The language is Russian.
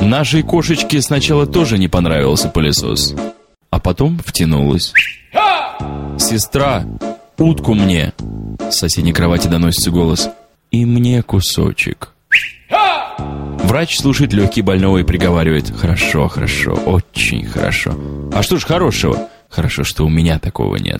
Нашей кошечке сначала тоже не понравился пылесос, а потом втянулась. «Сестра, утку мне!» С соседней кровати доносится голос. «И мне кусочек». Врач слушает легкий больного и приговаривает «Хорошо, хорошо, очень хорошо». «А что ж хорошего?» «Хорошо, что у меня такого нет».